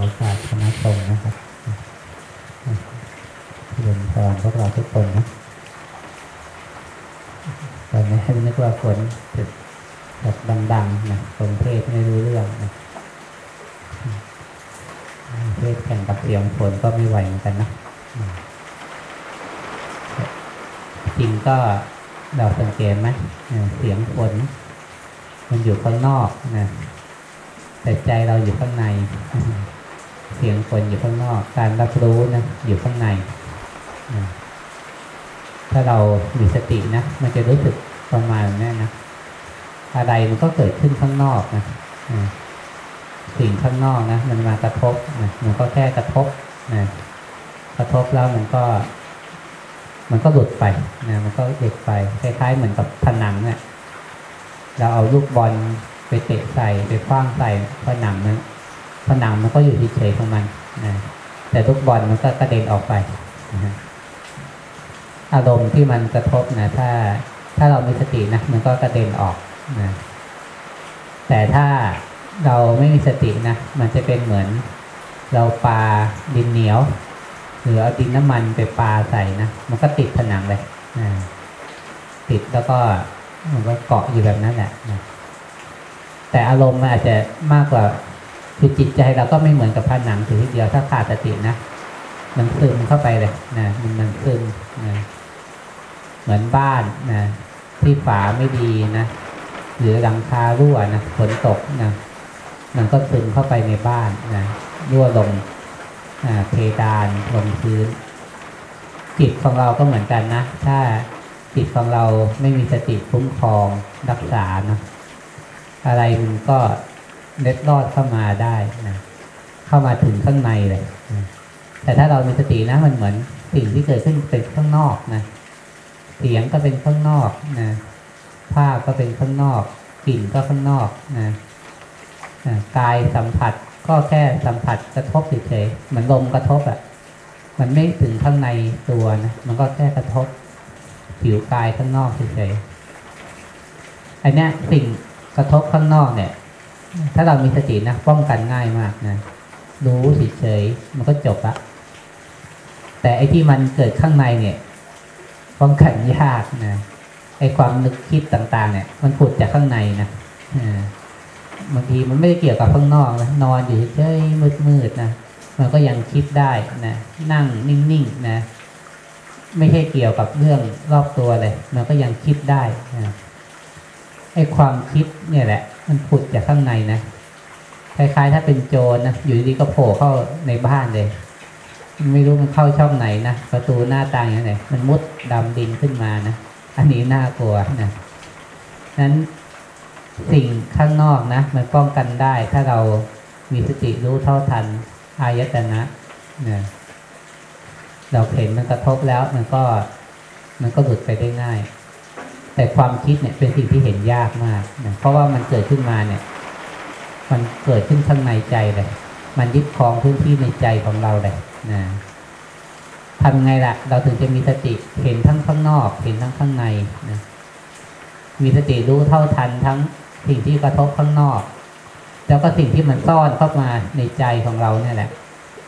โอกาสคณะสงนะครับเรียนพรพวกเราทุกคนนะตอนนี้นึกว่าฝนจะแบบดังๆนะฝนเทศไม่รู้เรื่องนะเทศแข่งกับเสียงฝนก็ไม่ไหวเหมือนกันนะจริงก็เราสังเกตไหมเสียงฝนมันอยู่ข้างนอกนะแต่ใจเราอยู่ข้างใน เสียงฝนอยู่ข้างนอก การรับรู้นะอยู่ข้างในนะถ้าเรามีสตินะมันจะรู้สึกประมาณนี้นะอะไรมันก็เกิดขึ้นข้างนอกนะสิ่งข้างนอกนะมันมากระทบนะมันก็แค่กระทบนะกระทบแล้วมันก็ มันก็หลุดไปนะมันก็หลุดไปคล้ายๆเหมือนกับผนังเนะี่ยเราเอาลูกบอลไปเตะใส่ไปคว้างใส่ผนังนั้น ผนังมันก็อยู่เฉยๆของมันนะแต่ลูกบอลมันก็กระเด็นออกไปนะอารมณ์ที่มันกระทบนะถ้าถ้าเรามีสตินะมันก็กระเด็นออกนะแต่ถ้าเราไม่มีสตินะมันจะเป็นเหมือนเราปาดินเหนียว หรือเอาดินน้ำมันไปปาใส่นะมันก็ติดผนังเลยนะติดแล้วก็มันก็เกาะอยู่แบบนั้นแหละนะแต่อารมณ์มันอาจจะมากกว่า คือจิตใจเราก็ไม่เหมือนกับผนังถือทีเดียวถ้าขาดสตินะมันซึมเข้าไปเลยนะมันมันซึมนะเหมือนบ้านนะที่ฝาไม่ดีนะหรือหลังคารั่วนะฝนตกนะมันก็ซึมเข้าไปในบ้านนะรั่วลงอ่าเพดานลงพื้น จิตของเราก็เหมือนกันนะ ถ้าจิตของเราไม่มีสติคุ้มครองรักษานะอะไรมันก็ เล็ดลอดเข้ามาได้นะเข้ามาถึงข้างในเลยนะแต่ถ้าเรามีสตินะมันเหมือนสิ่งที่เกิดขึ้นเป็นข้างนอกนะเสียงก็เป็นข้างนอกนะภาพก็เป็นข้างนอกกลิ่นก็ข้างนอกนะกายสัมผัสก็แค่สัมผัสกระทบเฉยๆเหมือนลมกระทบอะ่ะ มันไม่ถึงข้างในตัวนะมันก็แค่กระทบผิวกายข้างนอกเฉยๆอันเนี้ยสิ่งกระทบข้างนอกเนี่ย ถ้าเรามีสตินะป้องกันง่ายมากนะรู้เฉยๆมันก็จบละแต่ไอ้ที่มันเกิดข้างในเนี่ยป้องกันยากนะไอ้ความนึกคิดต่างๆ เนี่ย มันผุดจากข้างในนะบางทีมันไม่ได้เกี่ยวกับข้างนอกนะนอนอยู่เฉยๆมืดๆนะมันก็ยังคิดได้นะนั่งนิ่งๆนะไม่ใช่เกี่ยวกับเรื่องรอบตัวเลย มันก็ยังคิดได้นะไอ้ความคิดเนี่ยแหละ มันผุดจากข้างในนะคล้ายๆ ถ้าเป็นโจรนะอยู่ดีๆก็โผล่เข้าในบ้านเลย ไม่รู้มันเข้าช่องไหนนะประตูหน้าต่างอย่างไรมันมุดดำดินขึ้นมานะอันนี้น่ากลัวนะนั้นสิ่งข้างนอกนะมันป้องกันได้ถ้าเรามีสติรู้เท่าทันอายตนะนะเราเห็นมันกระทบแล้วมันก็มันก็หลุดไปได้ง่าย แต่ความคิดเนี่ยเป็นสิ่งที่เห็นยากมากนะเพราะว่ามันเกิดขึ้นมาเนี่ย มันเกิดขึ้นข้างในใจเลย มันยึดครองพื้นที่ในใจของเราเลยนะทำไงล่ะ เราถึงจะมีสติเห็นทั้งข้างนอก เห็นทั้งข้างในนะมีสติรู้เท่าทันทั้งสิ่งที่กระทบข้างนอก แล้วก็สิ่งที่มันซ่อนเข้ามาในใจของเราเนี่ยแหละ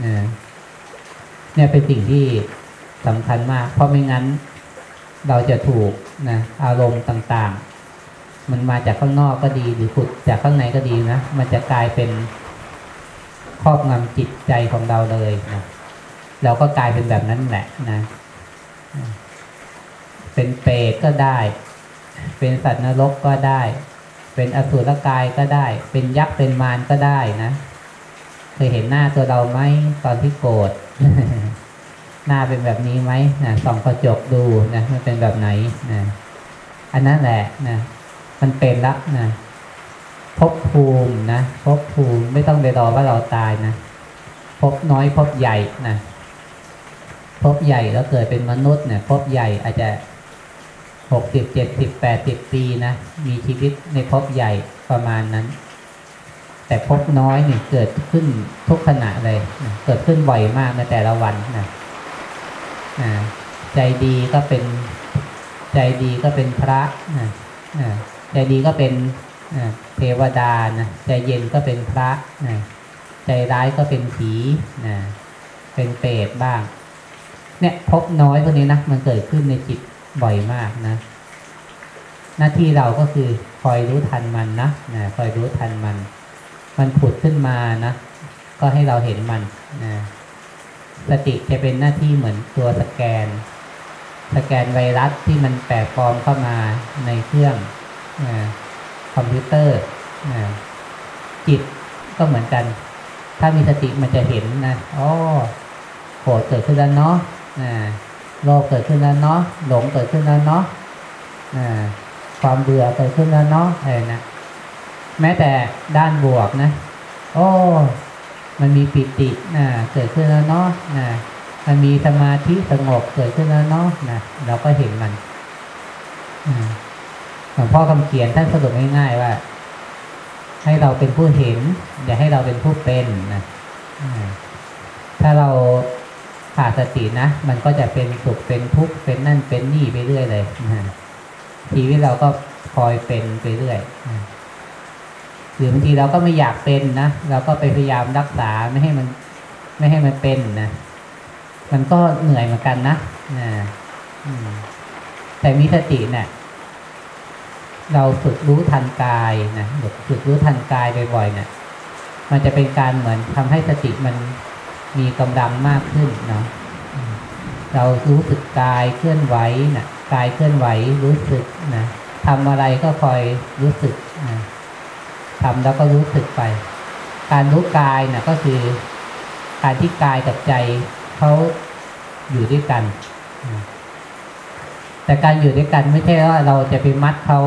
นะเนี่ยเป็นสิ่งที่สำคัญมาก เพราะไม่งั้น เราจะถูกนะอารมณ์ต่างๆ มันมาจากข้างนอกก็ดีหรือผุดจากข้างในก็ดีนะ มันจะกลายเป็นครอบงำจิตใจของเราเลยนะเราก็กลายเป็นแบบนั้นแหละนะ เป็นเปรตก็ได้ เป็นสัตว์นรกก็ได้ เป็นอสุรกายก็ได้ เป็นยักษ์เป็นมารก็ได้นะ เคยเห็นหน้าตัวเราไหมตอนที่โกรธ หน้าเป็นแบบนี้ไหมนะส่องกระจกดูนะมันเป็นแบบไหนนะอันนั้นแหละนะมันเป็นละนะภพภูมินะภพภูมิไม่ต้องไปรอว่าเราตายนะภพน้อยภพใหญ่นะภพใหญ่แล้วเกิดเป็นมนุษย์เนี่ยภพใหญ่อาจจะหกสิบเจ็ดสิบแปดสิบปีนะมีชีวิตในภพใหญ่ประมาณนั้น แต่ภพน้อยเนี่ยเกิดขึ้นทุกขณะเลยนะเกิดขึ้นบ่อยมากในแต่ละวันนะอ่า ใจดีก็เป็นใจดีก็เป็นพระนะใจดีก็เป็นเทวดานะใจเย็นก็เป็นพระนะใจร้ายก็เป็นผีนะเป็นเปรตบ้าง เนี่ยพบน้อยพวกนี้นะมันเกิดขึ้นในจิตบ่อยมากนะ หน้าที่เราก็คือคอยรู้ทันมันนะนะคอยรู้ทันมัน มันผุดขึ้นมานะ ก็ให้เราเห็นมันนะ สติจะเป็นหน้าที่เหมือนตัวสแกน สแกนไวรัสที่มันแปลกปลอมเข้ามาในเครื่องนะคอมพิวเตอร์นะจิตก็เหมือนกัน ถ้ามีสติมันจะเห็นนะอ๋อโกรธเกิดขึ้นแล้วเนาะโลภเกิดขึ้นแล้วเนาะหลงเกิดขึ้นแล้วเนาะนะความเบื่อเกิดขึ้นแล้วเนาะอะไรนะแม้แต่ด้านบวกนะ โอ้ มันมีปิตินะเกิดขึ้นแล้วเนาะนะมันมีสมาธิสงบเกิดขึ้นแล้วเนาะนะเราก็เห็นมันหลวงพ่อคำเขียนท่านสรุปง่ายๆว่า ให้เราเป็นผู้เห็น อย่าให้เราเป็นผู้เป็นนะถ้าเราขาดสตินะ มันก็จะเป็นสุขเป็นทุกข์เป็นนั่นเป็นนี่ไปเรื่อยเลยชีวิตเราก็คอยเป็นไปเรื่อยนะ รือบางทีเราก็ไม่อยากเป็นนะเราก็ไปพยายามรักษาไม่ให้มัน ไม่ให้มันเป็นนะมันก็เหนื่อยเหมือนกันนะนะแต่มีสติเนะี่ยเราฝึกรู้ทันกายนะฝึกรู้ทันกายบ่อยๆเนะี่ยมันจะเป็นการเหมือนทำให้สติมันมีกำลังมากขึ้นเนาะเรารู้สึกกายเคลื่อนไหวนะกายเคลื่อนไหวรู้สึกนะทำอะไรก็คอยรู้สึกนะ ทำแล้วก็รู้สึกไป การรู้กายนะก็คือการที่กายกับใจเขาอยู่ด้วยกัน แต่การอยู่ด้วยกันไม่ใช่ว่าเราจะไปมัดเขา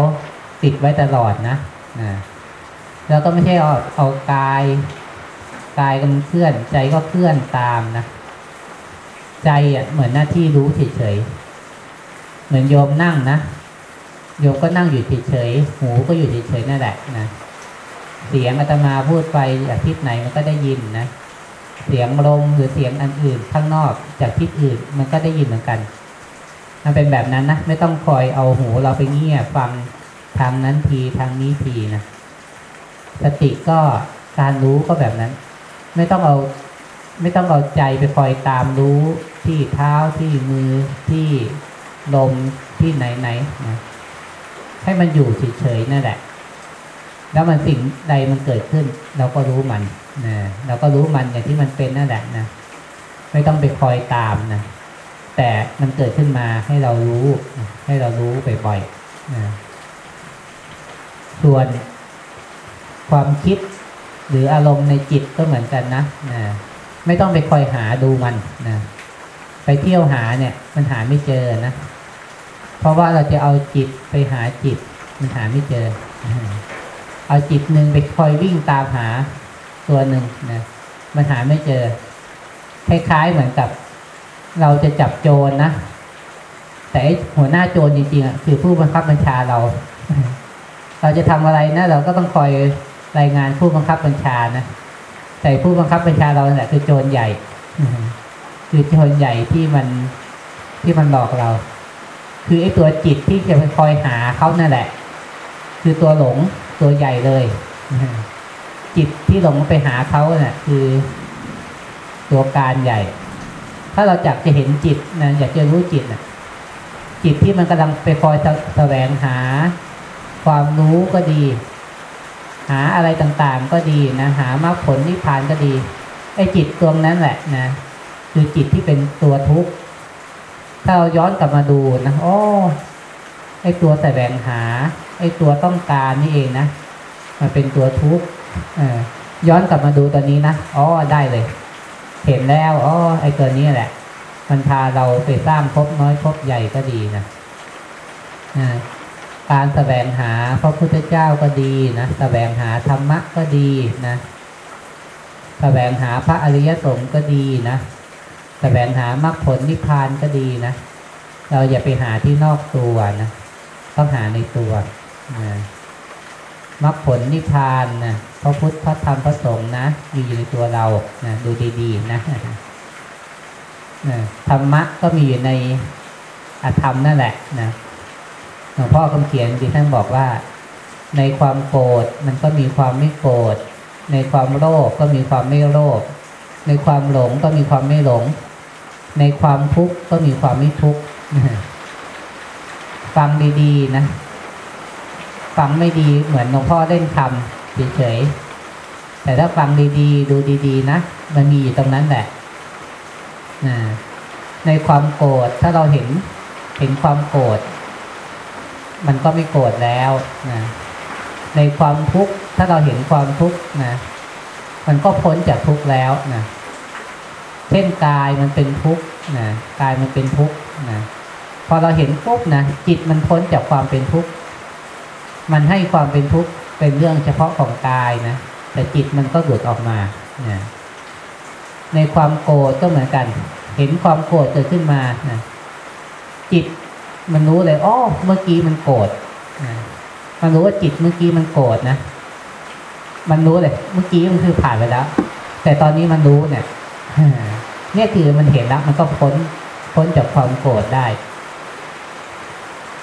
ติดไว้ตลอดนะนะแล้วก็ไม่ใช่เอาเอากายกายก็มันเคลื่อน ใจก็เคลื่อนตามนะใจอะเหมือนหน้าที่รู้เฉยๆเหมือนโยมนั่งนะโยมก็นั่งอยู่เฉยๆหูก็อยู่เฉยๆนั่นแหละนะ เสียงอาตมาพูดไปจากทิศไหนมันก็ได้ยินนะ เสียงลมหรือเสียงอันอื่นข้างนอกจากทิศอื่นมันก็ได้ยินเหมือนกัน มันเป็นแบบนั้นนะไม่ต้องคอยเอาหูเราไปเงี่ยฟังทางนั้นทีทางนี้ทีนะสติก็การรู้ก็แบบนั้น ไม่ต้องเอาไม่ต้องเอาใจไปคอยตามรู้ที่เท้าที่มือที่ลมที่ไหนไหนนะให้มันอยู่เฉยๆนั่นแหละ แล้วมันสิ่งใดมันเกิดขึ้น เราก็รู้มันนะเราก็รู้มันอย่างที่มันเป็นนั่นแหละนะไม่ต้องไปคอยตามนะแต่มันเกิดขึ้นมาให้เรารู้ให้เรารู้บ่อยๆนะส่วนความคิดหรืออารมณ์ในจิตก็เหมือนกันนะนะไม่ต้องไปคอยหาดูมันนะไปเที่ยวหาเนี่ยมันหาไม่เจอนะ เพราะว่าเราจะเอาจิตไปหาจิต มันหาไม่เจอ เอาจิตหนึ่งไปคอยวิ่งตามหาตัวหนึ่งนะมันหาไม่เจอ คล้ายๆเหมือนกับ เราจะจับโจรนะแต่หัวหน้าโจรจริงๆอะคือผู้บังคับบัญชาเรา เราจะทำอะไรนะเราก็ต้องคอยรายงานผู้บังคับบัญชานะแต่ผู้บังคับบัญชาเราเนี่ยคือโจรใหญ่คือโจรใหญ่ที่มันที่มันหลอกเรา คือไอ้ตัวจิตที่จะคอยหาเขานั่นแหละ คือตัวหลง ตัวใหญ่เลยจิตที่หลงไปหาเขาเนะ่ะ คือ ตัวการใหญ่ ถ้าเราจักจะเห็นจิตนะอยากจะรู้จิตนะจิตที่มันกำลังไปคอยแสวงหา ความรู้ก็ดี หาอะไรต่างๆก็ดีนะหามรรคผลนิพพานก็ดีไอ้จิตตัวนั้นแหละนะคือจิตที่เป็นตัวทุกข์ถ้าเราย้อนกลับมาดูนะโอ้ ไอ้ตัวแสวงหา ไอ้ตัวต้องการนี่เองนะมันเป็นตัวทุกข์ย้อนกลับมาดูตอนนี้นะอ๋อได้เลย เห็นแล้วอ๋อไอ้ตัวนี้แหละ มันพาเราไปสร้างภพน้อยภพใหญ่ก็ดีนะการแสวงหาพระพุทธเจ้าก็ดีนะแสวงหาธรรมะก็ดีนะแสวงหาพระอริยสงฆ์ก็ดีนะแสวงหามรรคผลนิพพานก็ดีนะ เราอย่าไปหาที่นอกตัวนะ ต้องหาในตัวนะมรรคผลนิพพานนะพระพุทธพระธรรมพระสงฆ์นะมีอยู่ในตัวเรานะดูดีๆนะธรรมะก็มีอยู่ในอธรรมนั่นแหละนะหลวงพ่อคำเขียนที่ท่านบอกว่า ในความโกรธมันก็มีความไม่โกรธในความโลภก็มีความไม่โลภในความหลงก็มีความไม่หลง ในความทุกข์ก็มีความไม่ทุกข์ ฟังดีๆ นะ ฟังไม่ดีเหมือนหลวงพ่อเล่นคำเฉยๆแต่ถ้าฟังดีๆ ดูดีๆ นะ มันมีอยู่ตรงนั้นแหละนะในความโกรธถ้าเราเห็นเห็นความโกรธมันก็ไม่โกรธแล้วนะในความทุกข์ถ้าเราเห็นความทุกข์นะมันก็พ้นจากทุกข์แล้วนะเช่นกายมันเป็นทุกข์นะกายมันเป็นทุกข์นะ อเราเห็นปุ๊บนะจิตมันพ้นจากความเป็นทุกข์มันให้ความเป็นทุกข์เป็นเรื่องเฉพาะของกายนะแต่จิตมันก็หลุดออกมานะในความโกรธก็เหมือนกัน เห็นความโกรธเกิดขึ้นมานะจิตมันรู้เลยอ้อเมื่อกี้มันโกรธนะมันรู้ว่าจิตเมื่อกี้มันโกรธนะมันรู้เลย เมื่อกี้มันคือผ่านไปแล้ว แต่ตอนนี้มันรู้เนี่ยเนี่ยคือมันเห็นแล้วมันก็พ้นพ้นจากความโกรธได้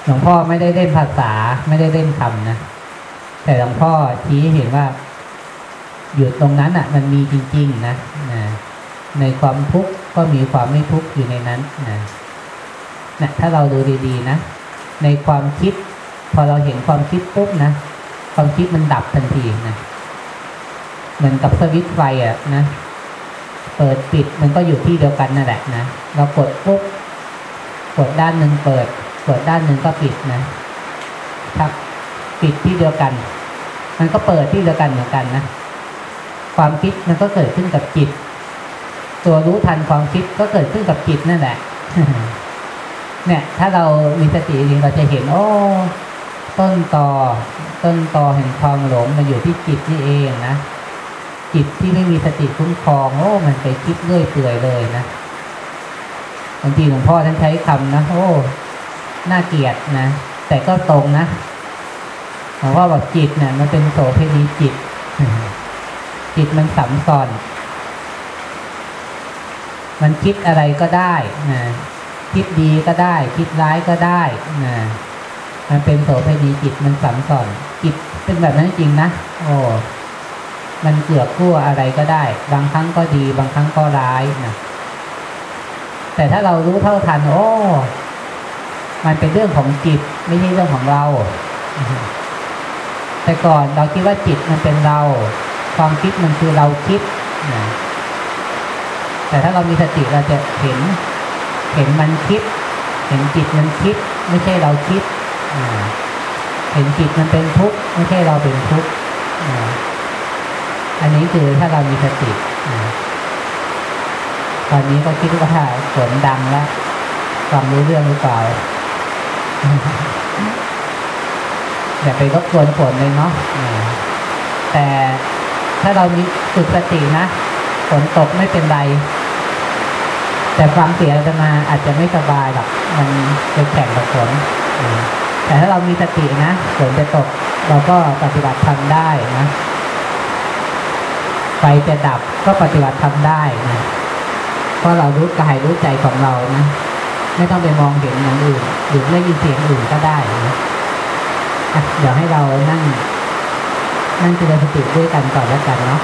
หลวงพ่อไม่ได้เล่นภาษาไม่ได้เล่นคำนะ แต่หลวงพ่อชี้เห็นว่า อยู่ตรงนั้นอะ มันมีจริง ๆ นะนะในความทุกข์ก็มีความไม่ทุกข์อยู่ในนั้นนะนะถ้าเราดูดีๆนะ ในความคิด พอเราเห็นความคิดปุ๊บนะความคิดมันดับทันทีนะเหมือนกับสวิตช์ไฟอะนะเปิดปิดมันก็อยู่ที่เดียวกันนั่นแหละนะเรากดปุ๊บกดด้านหนึ่งเปิด กดด้านหนึ่งก็ปิดนะครับปิดที่เดียวกัน มันก็เปิดที่เดียวกันเหมือนกันนะ ความคิดมันก็เกิดขึ้นกับจิต ตัวรู้ทันความคิดก็เกิดขึ้นกับจิตนั่นแหละ เนี่ย ถ้าเรามีสติจริงเราจะเห็น โอ้ ต้นตอต้นตอแห่งความหลงมันอยู่ที่จิตนี่เองนะ จิตที่ไม่มีสติคุ้มครอง โอ้ มันไปคิดเรื่อยเปื่อยเลยนะบางทีหลวงพ่อท่านใช้คำนะ โอ้ น่าเกลียดนะ แต่ก็ตรงนะหลวงพ่อบอกจิตเนี่ยมันเป็นโสเภณีจิต จิตมันสัมซ้อน มันคิดอะไรก็ได้นะคิดดีก็ได้ คิดร้ายก็ได้นะมันเป็นโสเภณีจิตมันสัมซ้อน จิตเป็นแบบนั้นจริงนะโอ้มันเกือบกู้อะไรก็ได้ บางครั้งก็ดี บางครั้งก็ร้ายนะแต่ถ้าเรารู้เท่าทัน โอ้ มันเป็นเรื่องของจิตไม่ใช่เรื่องของเรา แต่ก่อนเราคิดว่าจิตมันเป็นเรา ความคิดมันคือเราคิดนะแต่ถ้าเรามีสติเราจะเห็น เห็นมันคิด เห็นจิตมันคิด ไม่ใช่เราคิด เห็นจิตมันเป็นทุกข์ไม่ใช่เราเป็นทุกข์อันนี้คือถ้าเรามีสติตอนนี้ก็คิดว่าฝนดังแล้วฟังรู้เรื่องหรือเปล่า อย่าไปรบกวนฝนเลยเนาะแต่ถ้าเรามีฝึกสตินะฝนตกไม่เป็นไร แต่ฟังเสียงอาตมาอาจจะไม่สบายหรอกมันจะแข่งกับฝนแต่ถ้าเรามีสตินะฝนจะตกเราก็ปฏิบัติทำได้นะไฟจะดับก็ปฏิบัติทำได้นะเพราะเรารู้กายรู้ใจของเรานะ ไม่ต้องไปมองเห็นอย่างอื่นหรือไม่ยินเสียงอื่นก็ได้นะเดี๋ยวให้เรานั่ง นั่งเจริญสติด้วยกันก่อนแล้วกันเนาะ